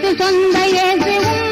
是山的，也是我。